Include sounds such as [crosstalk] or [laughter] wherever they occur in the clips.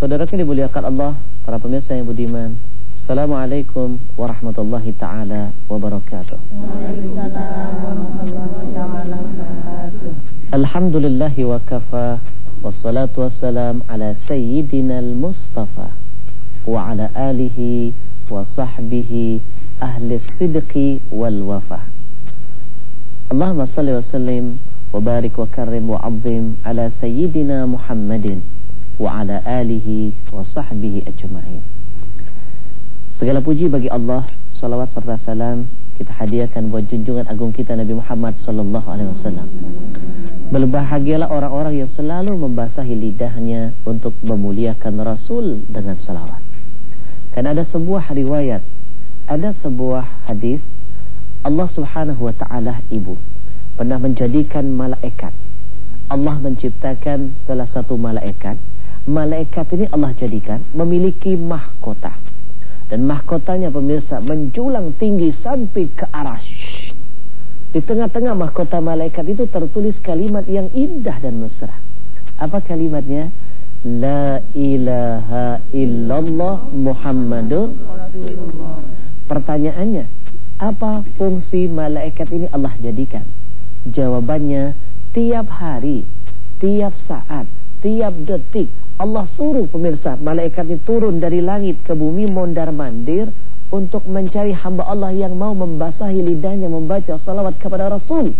Saudara yang dimuliakan Allah, para pemirsa yang budiman. Assalamualaikum warahmatullahi taala wabarakatuh. Alhamdulillah wa kafa wassalatu wassalam ala sayyidina al-mustafa wa ala alihi wa sahbihi ahli sidqi wal wafa. Allahumma salli wa sallim wa barik wa karrim wa azim ala sayyidina Muhammadin wa ala alihi wa sahbihi ajma'in. Segala puji bagi Allah, salawat serta salam kita hadiahkan buat junjungan agung kita Nabi Muhammad sallallahu alaihi wasallam. Berbahagialah orang-orang yang selalu membasahi lidahnya untuk memuliakan Rasul dengan salawat. Karena ada sebuah riwayat, ada sebuah hadis Allah Subhanahu wa taala ibu pernah menjadikan malaikat. Allah menciptakan salah satu malaikat malaikat ini Allah jadikan memiliki mahkota. Dan mahkotanya pemirsa menjulang tinggi sampai ke arah. Di tengah-tengah mahkota malaikat itu tertulis kalimat yang indah dan mesra. Apa kalimatnya? La ilaha illallah Muhammadur Pertanyaannya, apa fungsi malaikat ini Allah jadikan? Jawabannya, tiap hari, tiap saat, tiap detik Allah suruh pemirsa malaikat itu turun dari langit ke bumi mondar mandir untuk mencari hamba Allah yang mau membasahi lidahnya membaca salawat kepada Rasul.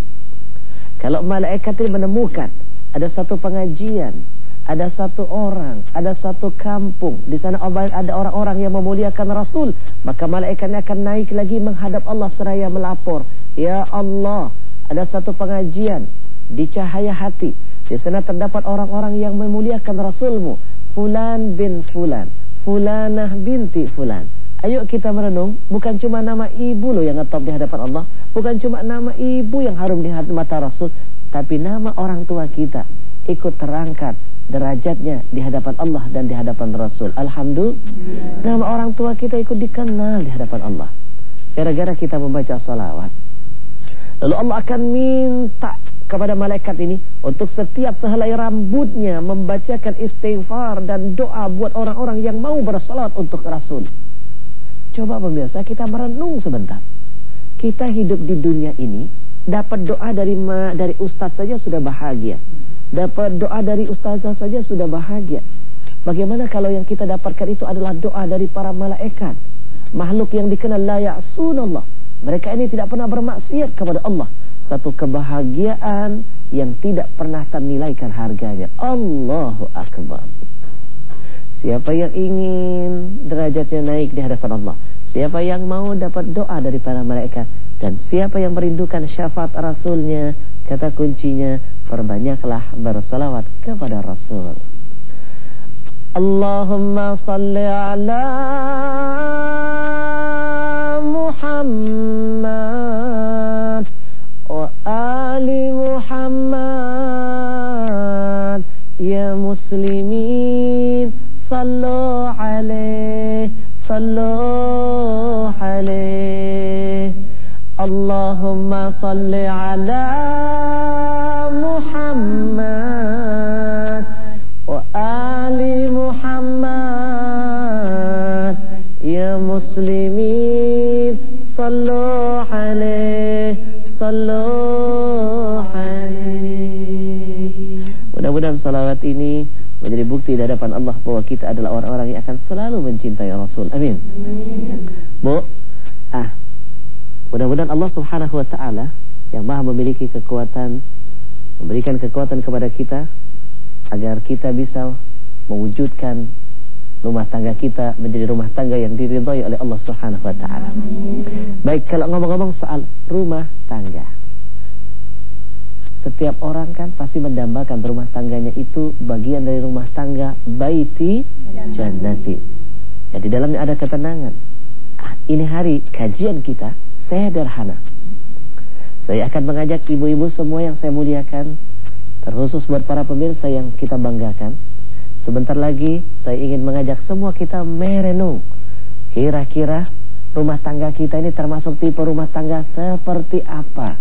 Kalau malaikat ini menemukan ada satu pengajian, ada satu orang, ada satu kampung, di sana ada orang-orang yang memuliakan Rasul, maka malaikatnya akan naik lagi menghadap Allah seraya melapor, "Ya Allah, ada satu pengajian di cahaya hati di sana terdapat orang-orang yang memuliakan Rasulmu. Fulan bin Fulan. Fulanah binti Fulan. Ayo kita merenung, bukan cuma nama ibu loh yang ngetop di hadapan Allah. Bukan cuma nama ibu yang harum di mata Rasul. Tapi nama orang tua kita ikut terangkat derajatnya di hadapan Allah dan di hadapan Rasul. Alhamdulillah. Nama orang tua kita ikut dikenal di hadapan Allah. Gara-gara kita membaca salawat. Lalu Allah akan minta kepada malaikat ini untuk setiap sehelai rambutnya membacakan istighfar dan doa buat orang-orang yang mau bersalat untuk Rasul. Coba pemirsa kita merenung sebentar. Kita hidup di dunia ini dapat doa dari ma, dari ustaz saja sudah bahagia. Dapat doa dari ustazah saja sudah bahagia. Bagaimana kalau yang kita dapatkan itu adalah doa dari para malaikat, makhluk yang dikenal la ya'sunallah. Mereka ini tidak pernah bermaksiat kepada Allah satu kebahagiaan yang tidak pernah ternilaikan harganya. Allahu Akbar. Siapa yang ingin derajatnya naik di hadapan Allah, siapa yang mau dapat doa dari para malaikat, dan siapa yang merindukan syafaat Rasulnya, kata kuncinya, perbanyaklah bersalawat kepada Rasul. Allahumma salli ala Muhammad وآل محمد يا مسلمين صلوا عليه صلوا عليه. اللهم صل على bukti di hadapan Allah bahwa kita adalah orang-orang yang akan selalu mencintai Rasul. Amin. Bu, ah, mudah-mudahan Allah Subhanahu Wa Taala yang maha memiliki kekuatan memberikan kekuatan kepada kita agar kita bisa mewujudkan rumah tangga kita menjadi rumah tangga yang diridhai oleh Allah Subhanahu wa taala. Baik, kalau ngomong-ngomong soal rumah tangga. Setiap orang kan pasti mendambakan rumah tangganya itu bagian dari rumah tangga baiti jannati. Ya di dalamnya ada ketenangan. Ah, ini hari kajian kita sederhana. Saya akan mengajak ibu-ibu semua yang saya muliakan terkhusus buat para pemirsa yang kita banggakan Sebentar lagi saya ingin mengajak semua kita merenung. Kira-kira rumah tangga kita ini termasuk tipe rumah tangga seperti apa?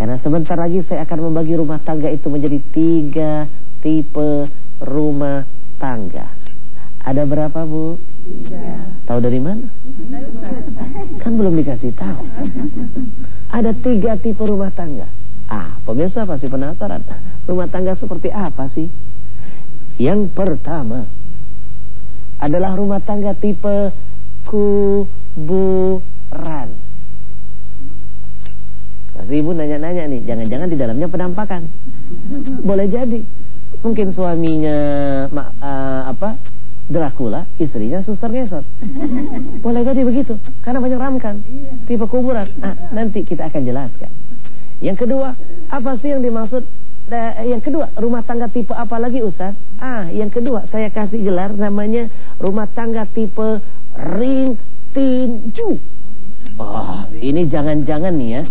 Karena sebentar lagi saya akan membagi rumah tangga itu menjadi tiga tipe rumah tangga. Ada berapa Bu? Tiga. Tahu dari mana? Kan belum dikasih tahu. Ada tiga tipe rumah tangga. Ah, pemirsa pasti penasaran. Rumah tangga seperti apa sih? Yang pertama adalah rumah tangga tipe kuburan. Pasti ibu nanya-nanya nih, jangan-jangan di dalamnya penampakan. Boleh jadi. Mungkin suaminya uh, apa Dracula, istrinya suster ngesot. Boleh jadi begitu, karena banyak ramkan, tipe kuburan. Ah, nanti kita akan jelaskan. Yang kedua, apa sih yang dimaksud? Eh, yang kedua, rumah tangga tipe apa lagi Ustaz? Ah, yang kedua, saya kasih gelar namanya rumah tangga tipe ring tinju. Oh, ini jangan-jangan nih ya,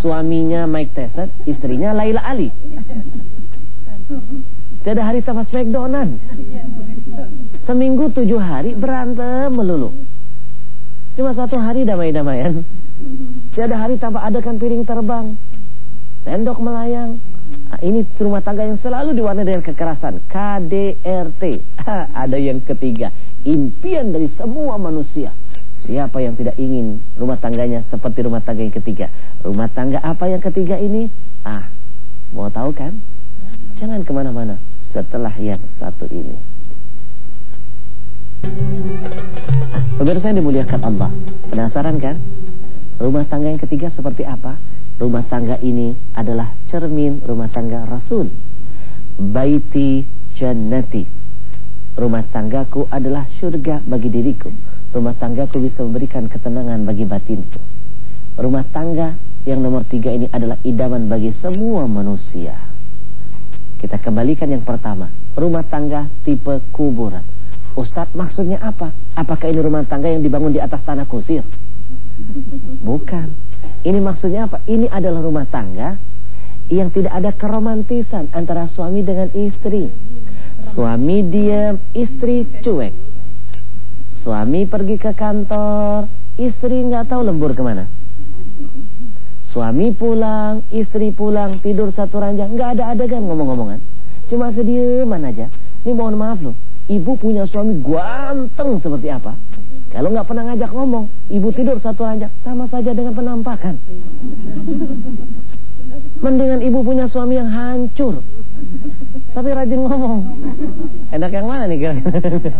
suaminya Mike Tyson, istrinya Laila Ali. Tiada hari tanpa smackdownan. Seminggu tujuh hari berantem melulu. Cuma satu hari damai-damaian. Tiada hari tanpa adakan piring terbang. Sendok melayang. Nah, ini rumah tangga yang selalu diwarnai dengan kekerasan. KDRT. [laughs] Ada yang ketiga. Impian dari semua manusia. Siapa yang tidak ingin rumah tangganya seperti rumah tangga yang ketiga? Rumah tangga apa yang ketiga ini? Ah, mau tahu kan? Jangan ke mana-mana setelah yang satu ini. Ah, pemirsa yang dimuliakan Allah, penasaran kan? Rumah tangga yang ketiga seperti apa? Rumah tangga ini adalah cermin rumah tangga Rasul. Baiti jannati. Rumah tanggaku adalah surga bagi diriku. Rumah tanggaku bisa memberikan ketenangan bagi batinku. Rumah tangga yang nomor tiga ini adalah idaman bagi semua manusia. Kita kembalikan yang pertama. Rumah tangga tipe kuburan. Ustadz maksudnya apa? Apakah ini rumah tangga yang dibangun di atas tanah kusir? Bukan. Ini maksudnya apa? Ini adalah rumah tangga yang tidak ada keromantisan antara suami dengan istri. Suami diam, istri cuek. Suami pergi ke kantor, istri nggak tahu lembur ke mana. Suami pulang, istri pulang, tidur satu ranjang, nggak ada adegan ngomong-ngomongan. Cuma sedieman aja. Ini mohon maaf loh, ibu punya suami ganteng seperti apa kalau nggak pernah ngajak ngomong ibu tidur satu ranjang sama saja dengan penampakan mendingan ibu punya suami yang hancur tapi rajin ngomong enak yang mana nih kira-kira [laughs]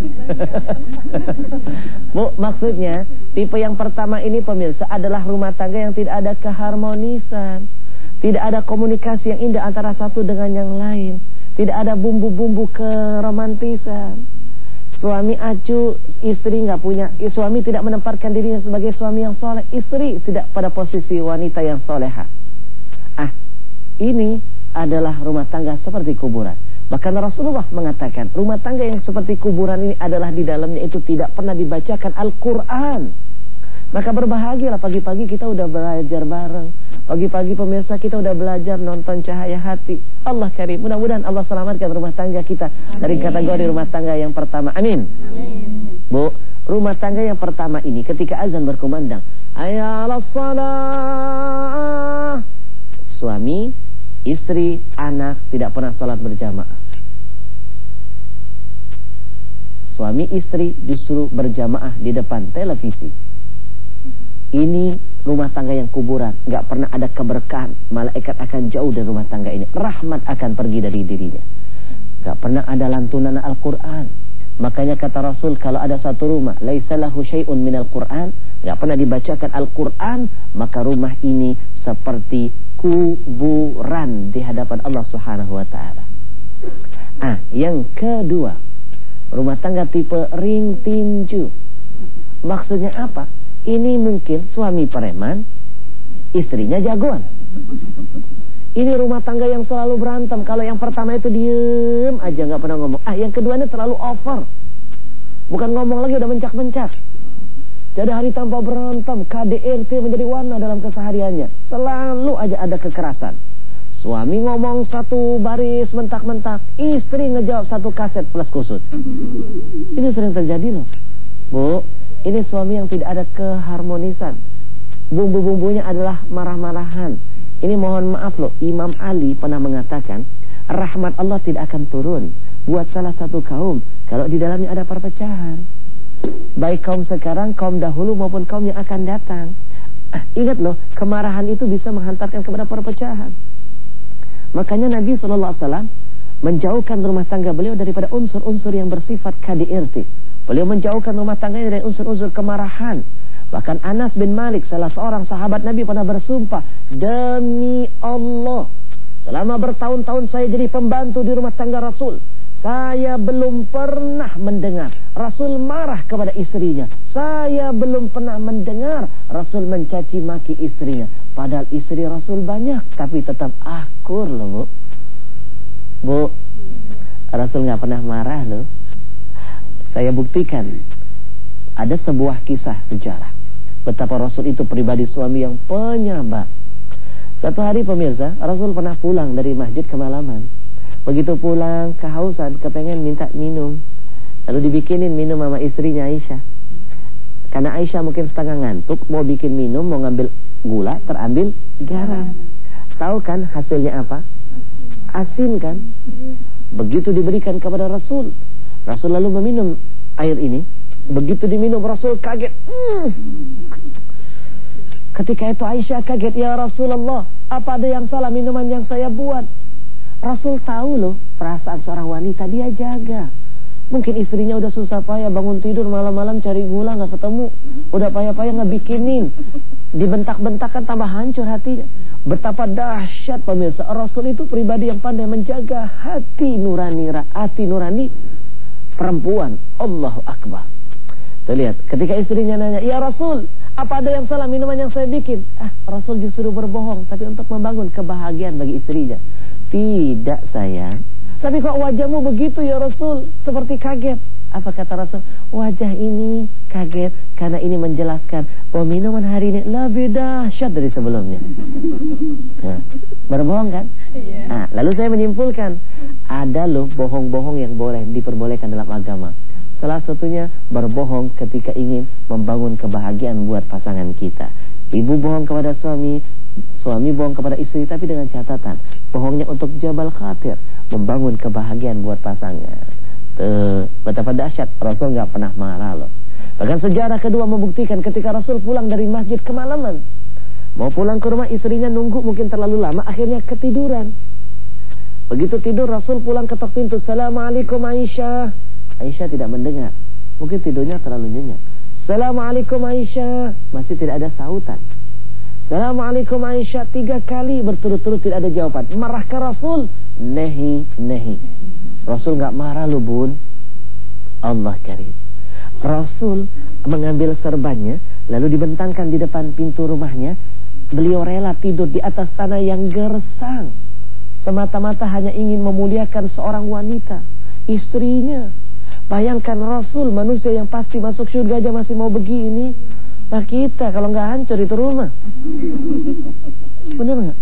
Bu maksudnya tipe yang pertama ini pemirsa adalah rumah tangga yang tidak ada keharmonisan tidak ada komunikasi yang indah antara satu dengan yang lain tidak ada bumbu-bumbu keromantisan. Suami acu, istri nggak punya, suami tidak menempatkan dirinya sebagai suami yang soleh, istri tidak pada posisi wanita yang soleha. Ah, ini adalah rumah tangga seperti kuburan. Bahkan Rasulullah mengatakan rumah tangga yang seperti kuburan ini adalah di dalamnya itu tidak pernah dibacakan Al-Quran. Maka berbahagialah pagi-pagi kita udah belajar bareng. Pagi-pagi pemirsa kita udah belajar nonton cahaya hati. Allah karim. Mudah-mudahan Allah selamatkan rumah tangga kita dari kategori rumah tangga yang pertama. Amin. Amin. Bu, rumah tangga yang pertama ini ketika azan berkumandang, ayalah salat. Suami, istri, anak tidak pernah salat berjamaah. Suami istri justru berjamaah di depan televisi ini rumah tangga yang kuburan, nggak pernah ada keberkahan. Malaikat akan jauh dari rumah tangga ini. Rahmat akan pergi dari dirinya. Nggak pernah ada lantunan Al-Quran. Makanya kata Rasul kalau ada satu rumah, laisalahu syai'un minal Quran, nggak pernah dibacakan Al-Quran, maka rumah ini seperti kuburan di hadapan Allah Subhanahu wa taala. Ah, yang kedua, rumah tangga tipe ring tinju. Maksudnya apa? Ini mungkin suami preman, istrinya jagoan. Ini rumah tangga yang selalu berantem. Kalau yang pertama itu diem aja nggak pernah ngomong. Ah, yang kedua ini terlalu over. Bukan ngomong lagi udah mencak-mencak. Jadi hari tanpa berantem, KDRT menjadi warna dalam kesehariannya. Selalu aja ada kekerasan. Suami ngomong satu baris mentak-mentak, istri ngejawab satu kaset plus kusut. Ini sering terjadi loh. Bu, ini suami yang tidak ada keharmonisan. Bumbu-bumbunya adalah marah-marahan. Ini mohon maaf loh, Imam Ali pernah mengatakan, rahmat Allah tidak akan turun buat salah satu kaum kalau di dalamnya ada perpecahan. Baik kaum sekarang, kaum dahulu maupun kaum yang akan datang. Ah, ingat loh, kemarahan itu bisa menghantarkan kepada perpecahan. Makanya Nabi SAW menjauhkan rumah tangga beliau daripada unsur-unsur yang bersifat KDRT. Beliau menjauhkan rumah tangganya dari unsur-unsur kemarahan. Bahkan Anas bin Malik, salah seorang sahabat Nabi pernah bersumpah, Demi Allah, selama bertahun-tahun saya jadi pembantu di rumah tangga Rasul. Saya belum pernah mendengar Rasul marah kepada istrinya. Saya belum pernah mendengar Rasul mencaci maki istrinya. Padahal istri Rasul banyak, tapi tetap akur loh bu. Bu, Rasul nggak pernah marah loh. Saya buktikan. Ada sebuah kisah sejarah. Betapa Rasul itu pribadi suami yang penyabar. Satu hari pemirsa, Rasul pernah pulang dari masjid kemalaman. Begitu pulang kehausan, kepengen minta minum. Lalu dibikinin minum sama istrinya Aisyah. Karena Aisyah mungkin setengah ngantuk, mau bikin minum, mau ngambil gula, terambil garam. Tahu kan hasilnya apa? Asin kan? Begitu diberikan kepada Rasul. Rasul lalu meminum air ini. Begitu diminum Rasul kaget. Hmm. Ketika itu Aisyah kaget, "Ya Rasulullah, apa ada yang salah minuman yang saya buat?" Rasul tahu loh perasaan seorang wanita dia jaga. Mungkin istrinya udah susah payah bangun tidur malam-malam cari gula nggak ketemu, udah payah-payah nggak bikinin, dibentak-bentak kan tambah hancur hatinya. Betapa dahsyat pemirsa Rasul itu pribadi yang pandai menjaga hati nurani, hati nurani perempuan. Allahu Akbar. Terlihat ketika istrinya nanya, ya Rasul, apa ada yang salah minuman yang saya bikin? Ah, Rasul justru berbohong, tapi untuk membangun kebahagiaan bagi istrinya. Tidak sayang. Tapi kok wajahmu begitu ya Rasul? Seperti kaget. Apa kata Rasul? Wajah ini kaget Karena ini menjelaskan Bahwa minuman hari ini lebih dahsyat dari sebelumnya. Nah, Berbohong kan? Yeah. nah, Lalu saya menyimpulkan Ada loh bohong-bohong yang boleh Diperbolehkan dalam agama Salah satunya berbohong ketika ingin Membangun kebahagiaan buat pasangan kita. Ibu bohong kepada suami Suami bohong kepada istri tapi dengan catatan Bohongnya untuk jabal khatir Membangun kebahagiaan buat pasangan. Tuh, betapa dahsyat Rasul nggak pernah marah loh. Bahkan sejarah kedua membuktikan ketika Rasul pulang dari masjid kemalaman. Mau pulang ke rumah istrinya nunggu mungkin terlalu lama Akhirnya ketiduran. Begitu tidur Rasul pulang ketok pintu Assalamualaikum Aisyah Aisyah tidak mendengar Mungkin tidurnya terlalu nyenyak Assalamualaikum Aisyah Masih tidak ada sautan Assalamualaikum Aisyah tiga kali berturut-turut tidak ada jawaban. Marah ke Rasul? Nehi, nehi. Rasul nggak marah lu bun. Allah karim. Rasul mengambil serbannya lalu dibentangkan di depan pintu rumahnya. Beliau rela tidur di atas tanah yang gersang. Semata-mata hanya ingin memuliakan seorang wanita, istrinya. Bayangkan Rasul manusia yang pasti masuk surga aja masih mau begini. Nah kita kalau nggak hancur itu rumah. Benar nggak?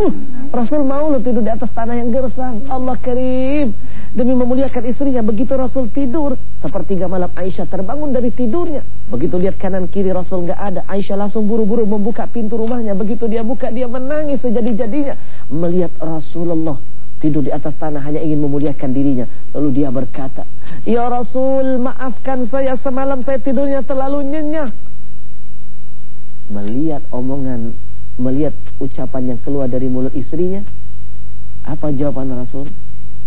Uh, Rasul mau lo tidur di atas tanah yang gersang. Allah karim. Demi memuliakan istrinya. Begitu Rasul tidur. Sepertiga malam Aisyah terbangun dari tidurnya. Begitu lihat kanan kiri Rasul nggak ada. Aisyah langsung buru-buru membuka pintu rumahnya. Begitu dia buka dia menangis sejadi-jadinya. Melihat Rasulullah tidur di atas tanah hanya ingin memuliakan dirinya. Lalu dia berkata, Ya Rasul maafkan saya semalam saya tidurnya terlalu nyenyak melihat omongan, melihat ucapan yang keluar dari mulut istrinya, apa jawaban Rasul?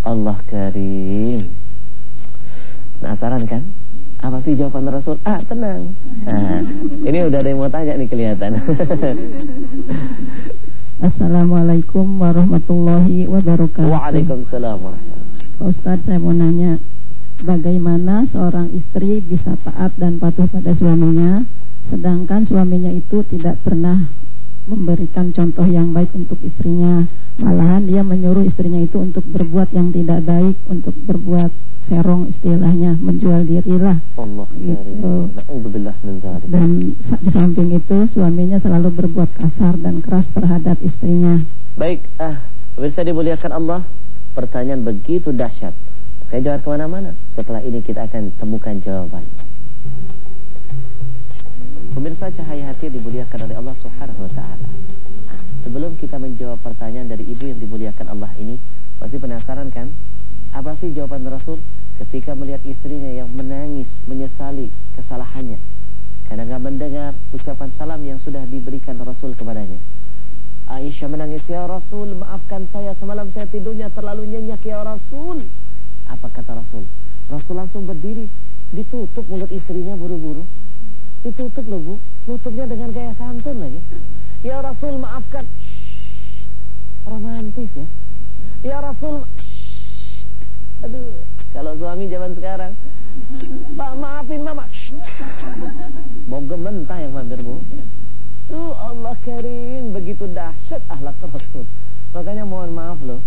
Allah karim. Penasaran kan? Apa sih jawaban Rasul? Ah, tenang. Nah, [laughs] ini udah ada yang mau tanya nih kelihatan. [laughs] Assalamualaikum warahmatullahi wabarakatuh. Waalaikumsalam Pak Ustadz, saya mau nanya, bagaimana seorang istri bisa taat dan patuh pada suaminya sedangkan suaminya itu tidak pernah memberikan contoh yang baik untuk istrinya. Malahan dia menyuruh istrinya itu untuk berbuat yang tidak baik untuk berbuat serong istilahnya menjual diri lah. Allah gitu. dan di samping itu suaminya selalu berbuat kasar dan keras terhadap istrinya. Baik ah bisa dimuliakan Allah pertanyaan begitu dahsyat. Saya jawab ke mana-mana. Setelah ini kita akan temukan jawabannya Pemirsa cahaya hati yang dimuliakan oleh Allah Subhanahu wa taala. Sebelum kita menjawab pertanyaan dari ibu yang dimuliakan Allah ini, Pasti penasaran kan? Apa sih jawaban Rasul ketika melihat istrinya yang menangis, menyesali kesalahannya? Karena nggak mendengar ucapan salam yang sudah diberikan Rasul kepadanya. Aisyah menangis, Ya Rasul, maafkan saya semalam saya tidurnya terlalu nyenyak Ya Rasul. Apa kata Rasul? Rasul langsung berdiri, ditutup mulut istrinya buru-buru. Ditutup loh bu, nutupnya dengan gaya santun lagi. Ya Rasul maafkan. Romantis ya. Ya Rasul. Aduh, kalau suami zaman sekarang. Pak maafin mama. Mau gementah yang mampir bu. Tuh Allah karim begitu dahsyat ahlak Rasul. Makanya mohon maaf loh.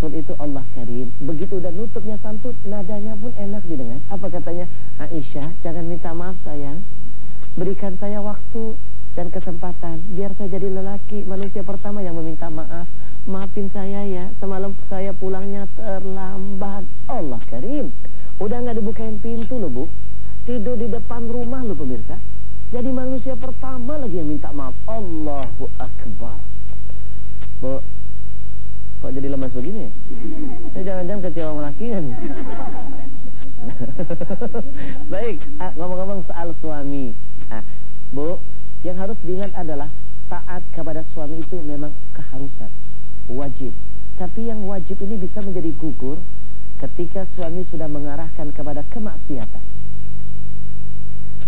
Rasul itu Allah karim. Begitu udah nutupnya santun, nadanya pun enak didengar. Apa katanya? Aisyah, jangan minta maaf sayang. Berikan saya waktu dan kesempatan biar saya jadi lelaki manusia pertama yang meminta maaf. Maafin saya ya, semalam saya pulangnya terlambat. Allah karim. Udah nggak dibukain pintu loh, Bu. Tidur di depan rumah loh pemirsa. Jadi manusia pertama lagi yang minta maaf. Allahu Akbar. Bu, kok jadi lemas begini ya? Saya jangan-jangan kecewa melakian. [laughs] Baik, ah, ngomong-ngomong soal suami. Ah, Bu, yang harus diingat adalah taat kepada suami itu memang keharusan, wajib. Tapi yang wajib ini bisa menjadi gugur ketika suami sudah mengarahkan kepada kemaksiatan.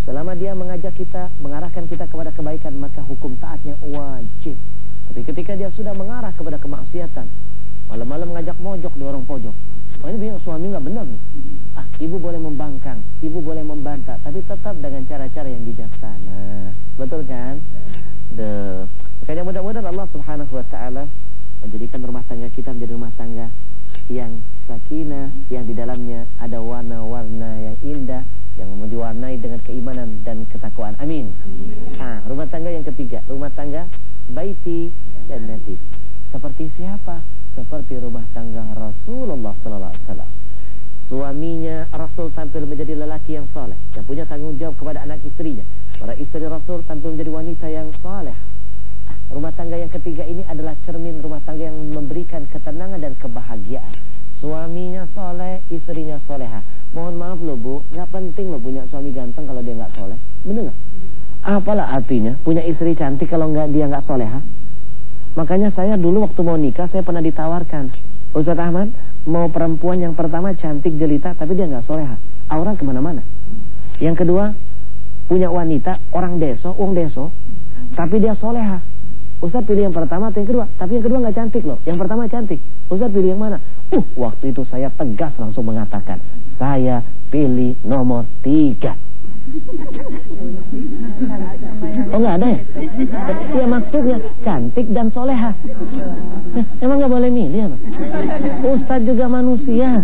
Selama dia mengajak kita, mengarahkan kita kepada kebaikan, maka hukum taatnya wajib. Tapi ketika dia sudah mengarah kepada kemaksiatan, malam-malam mengajak mojok di orang pojok. Oh ini bilang suami nggak benar nih. Ah, ibu boleh membangkang, ibu boleh membantah, tapi tetap dengan cara-cara yang bijaksana. Betul kan? The... Makanya mudah-mudahan Allah Subhanahu wa taala menjadikan rumah tangga kita menjadi rumah tangga yang sakinah, yang di dalamnya ada warna-warna yang indah, yang diwarnai dengan keimanan dan ketakwaan. Amin. Nah, rumah tangga yang ketiga, rumah tangga baiti nasi. Seperti siapa? Seperti rumah tangga Rasulullah sallallahu alaihi wasallam. Suaminya Rasul tampil menjadi lelaki yang saleh, yang punya tanggung jawab kepada anak istrinya. Para istri Rasul tampil menjadi wanita yang saleh. Ah, rumah tangga yang ketiga ini adalah cermin rumah tangga yang memberikan ketenangan dan kebahagiaan. Suaminya soleh, istrinya soleha. Mohon maaf loh bu, nggak penting loh punya suami ganteng kalau dia nggak soleh. Bener? Apalah artinya punya istri cantik kalau nggak dia nggak soleha? Makanya saya dulu waktu mau nikah saya pernah ditawarkan, Ustaz Ahmad mau perempuan yang pertama cantik jelita tapi dia nggak soleha, aura ke mana-mana. Yang kedua punya wanita orang deso, uang deso, tapi dia soleha. Ustaz pilih yang pertama atau yang kedua? Tapi yang kedua nggak cantik loh. Yang pertama cantik. Ustaz pilih yang mana? Uh, waktu itu saya tegas langsung mengatakan, saya pilih nomor tiga. Oh nggak ada ya? Iya maksudnya cantik dan soleha. Eh, emang nggak boleh milih apa? Ustadz juga manusia.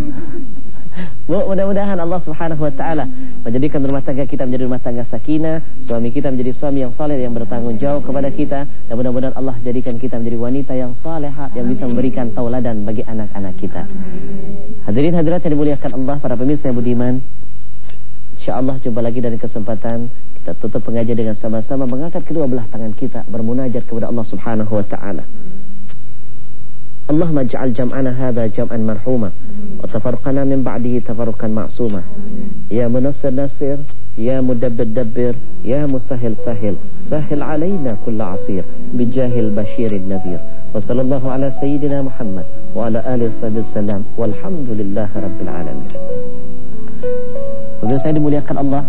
Bu, mudah-mudahan Allah Subhanahu wa taala menjadikan rumah tangga kita menjadi rumah tangga sakinah, suami kita menjadi suami yang saleh yang bertanggung jawab kepada kita dan mudah-mudahan Allah jadikan kita menjadi wanita yang salehah yang bisa memberikan tauladan bagi anak-anak kita. Hadirin hadirat yang dimuliakan Allah para pemirsa budiman. InsyaAllah coba lagi dari kesempatan Kita tutup pengajian dengan sama-sama Mengangkat kedua belah tangan kita Bermunajat kepada Allah subhanahu wa ta'ala. Allahumma ja'al jam'ana hadha jam'an marhuma Wa tafarqana min ba'dihi tafarqan ma'suma. Ya munassir nasir Ya mudabbir dabbir Ya musahil sahil Sahil alaina kulla asir Bijahil bashir nabir Wa sallallahu ala sayyidina Muhammad Wa ala alihi wa sallam. Walhamdulillahi rabbil alamin. Pemirsa saya dimuliakan Allah.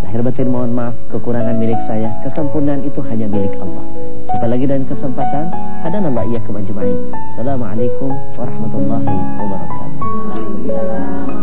Lahir batin mohon maaf kekurangan milik saya. Kesempurnaan itu hanya milik Allah. Jumpa lagi dan kesempatan. Ada nama iya kemajumain. Assalamualaikum warahmatullahi wabarakatuh.